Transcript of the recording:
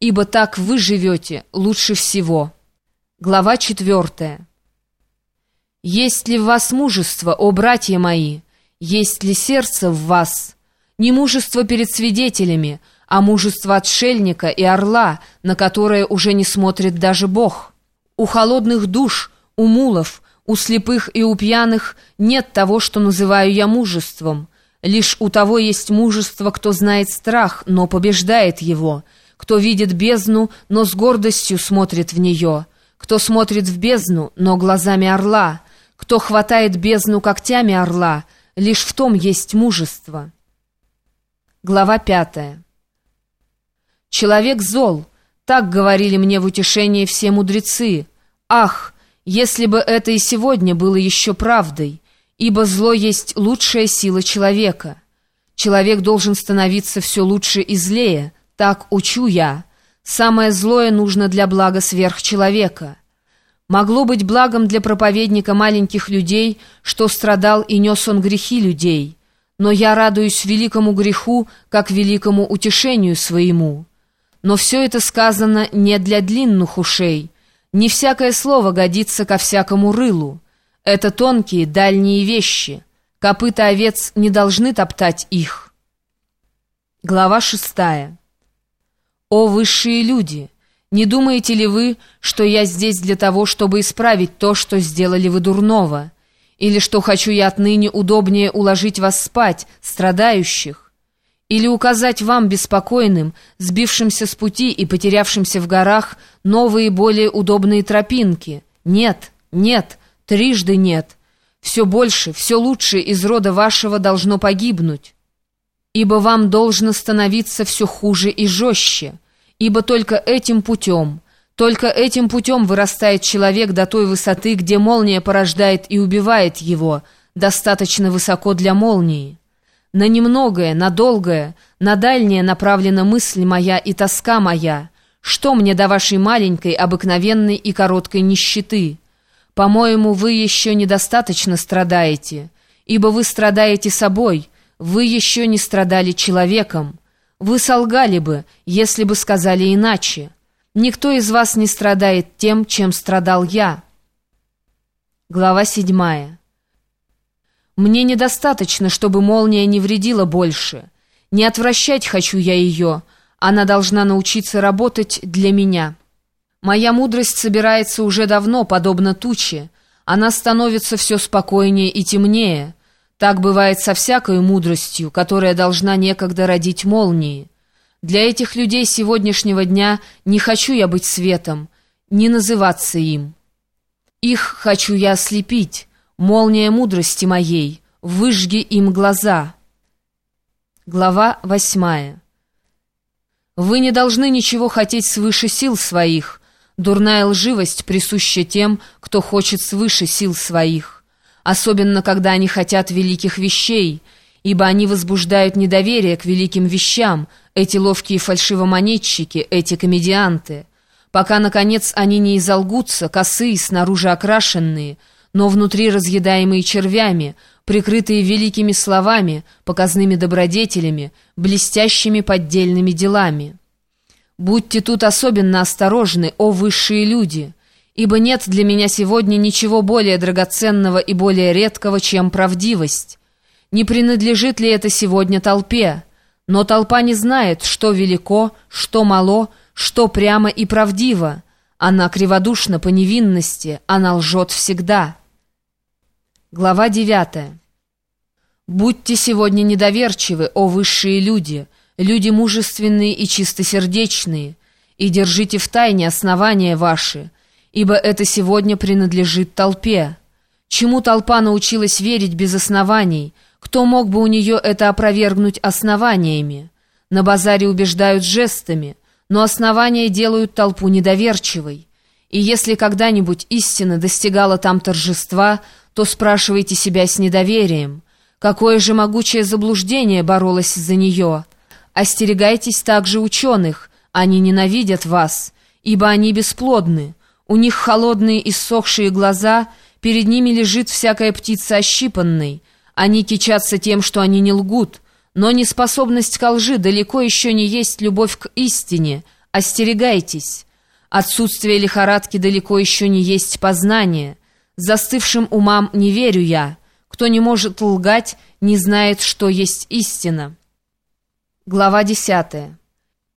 ибо так вы живете лучше всего. Глава четвертая. Есть ли в вас мужество, о братья мои? Есть ли сердце в вас? Не мужество перед свидетелями, а мужество отшельника и орла, на которое уже не смотрит даже Бог. У холодных душ, у мулов, у слепых и у пьяных нет того, что называю я мужеством. Лишь у того есть мужество, кто знает страх, но побеждает его, кто видит бездну, но с гордостью смотрит в нее, кто смотрит в бездну, но глазами орла, кто хватает бездну когтями орла, лишь в том есть мужество. Глава пятая. «Человек зол», так говорили мне в утешении все мудрецы. Ах, если бы это и сегодня было еще правдой, ибо зло есть лучшая сила человека. Человек должен становиться все лучше и злее, так учу я. Самое злое нужно для блага сверхчеловека. Могло быть благом для проповедника маленьких людей, что страдал и нес он грехи людей. Но я радуюсь великому греху, как великому утешению своему. Но все это сказано не для длинных ушей. Не всякое слово годится ко всякому рылу. Это тонкие, дальние вещи. Копыта овец не должны топтать их. Глава шестая. «О, высшие люди! Не думаете ли вы, что я здесь для того, чтобы исправить то, что сделали вы дурного? Или что хочу я отныне удобнее уложить вас спать, страдающих? Или указать вам, беспокойным, сбившимся с пути и потерявшимся в горах, новые, более удобные тропинки? Нет, нет, трижды нет. Все больше, все лучше из рода вашего должно погибнуть» ибо вам должно становиться все хуже и жестче, ибо только этим путем, только этим путем вырастает человек до той высоты, где молния порождает и убивает его, достаточно высоко для молнии. На немногое, на долгое, на дальнее направлена мысль моя и тоска моя. Что мне до вашей маленькой, обыкновенной и короткой нищеты? По-моему, вы еще недостаточно страдаете, ибо вы страдаете собой, вы еще не страдали человеком. Вы солгали бы, если бы сказали иначе. Никто из вас не страдает тем, чем страдал я. Глава седьмая. Мне недостаточно, чтобы молния не вредила больше. Не отвращать хочу я ее. Она должна научиться работать для меня. Моя мудрость собирается уже давно, подобно туче. Она становится все спокойнее и темнее. Так бывает со всякой мудростью, которая должна некогда родить молнии. Для этих людей сегодняшнего дня не хочу я быть светом, не называться им. Их хочу я ослепить, молния мудрости моей, выжги им глаза. Глава восьмая. Вы не должны ничего хотеть свыше сил своих. Дурная лживость присуща тем, кто хочет свыше сил своих особенно когда они хотят великих вещей, ибо они возбуждают недоверие к великим вещам, эти ловкие фальшивомонетчики, эти комедианты. Пока, наконец, они не изолгутся, косые, снаружи окрашенные, но внутри разъедаемые червями, прикрытые великими словами, показными добродетелями, блестящими поддельными делами. Будьте тут особенно осторожны, о высшие люди!» Ибо нет для меня сегодня ничего более драгоценного и более редкого, чем правдивость. Не принадлежит ли это сегодня толпе? Но толпа не знает, что велико, что мало, что прямо и правдиво. Она криводушна по невинности, она лжет всегда. Глава девятая. «Будьте сегодня недоверчивы, о высшие люди, люди мужественные и чистосердечные, и держите в тайне основания ваши» ибо это сегодня принадлежит толпе. Чему толпа научилась верить без оснований? Кто мог бы у нее это опровергнуть основаниями? На базаре убеждают жестами, но основания делают толпу недоверчивой. И если когда-нибудь истина достигала там торжества, то спрашивайте себя с недоверием. Какое же могучее заблуждение боролось за нее? Остерегайтесь также ученых, они ненавидят вас, ибо они бесплодны. У них холодные и сохшие глаза, перед ними лежит всякая птица ощипанной. Они кичатся тем, что они не лгут, но неспособность ко лжи далеко еще не есть любовь к истине. Остерегайтесь. Отсутствие лихорадки далеко еще не есть познание. Застывшим умам не верю я. Кто не может лгать, не знает, что есть истина. Глава десятая.